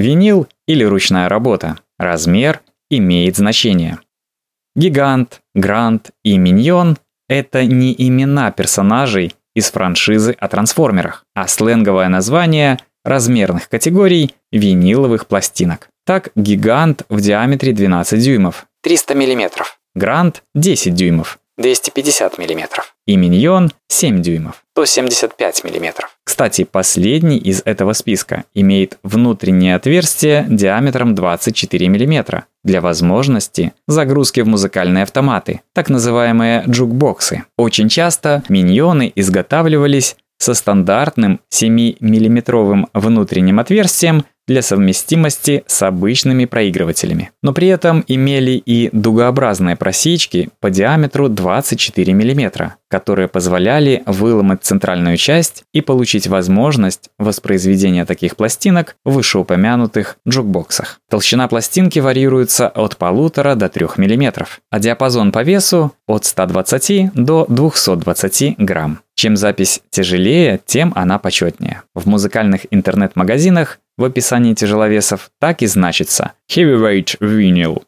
Винил или ручная работа. Размер имеет значение. Гигант, Грант и Миньон – это не имена персонажей из франшизы о трансформерах, а сленговое название размерных категорий виниловых пластинок. Так, гигант в диаметре 12 дюймов, 300 мм, Грант 10 дюймов, 250 мм. И Миньон 7 дюймов, 175 мм. Кстати, последний из этого списка имеет внутреннее отверстие диаметром 24 мм для возможности загрузки в музыкальные автоматы, так называемые джукбоксы. Очень часто миньоны изготавливались со стандартным 7-миллиметровым внутренним отверстием для совместимости с обычными проигрывателями. Но при этом имели и дугообразные просечки по диаметру 24 мм, которые позволяли выломать центральную часть и получить возможность воспроизведения таких пластинок в вышеупомянутых джукбоксах. Толщина пластинки варьируется от 1,5 до 3 мм, а диапазон по весу от 120 до 220 грамм. Чем запись тяжелее, тем она почетнее. В музыкальных интернет-магазинах в описании тяжеловесов так и значится Heavyweight Vinyl.